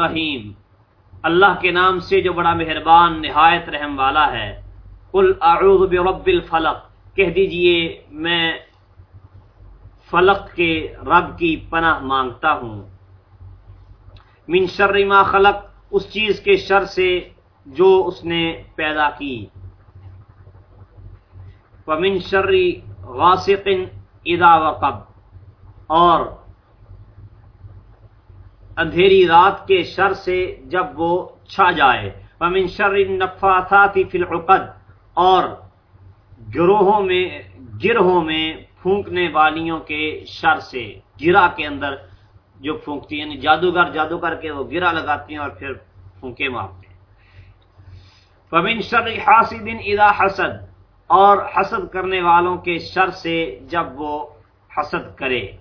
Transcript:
رحیم اللہ کے نام سے جو بڑا مہربان، نہایت رحم والا ہے۔ قل اعوذ برب الفلق، کہہ دیجیے، میں فلق کے رب کی پناہ مانگتا ہوں۔ من شر ما خلق، اس چیز کے شر سے جو اس نے پیدا کی۔ ومن شر غاسق اذا وقب، اور اندھیری رات کے شر سے جب وہ چھا جائے۔ ومن شر النفاثات فی العقد اور گروہوں میں گرہوں میں پھونکنے والیوں کے شر سے گرا کے اندر جو پھونکتی ہیں یعنی جادوگر جادو کر کے وہ گرا لگاتی ہیں اور پھر پھونکے مارتے ہیں۔ فمن شر حاسد اذا حسد اور حسد کرنے والوں کے شر سے جب وہ حسد کرے۔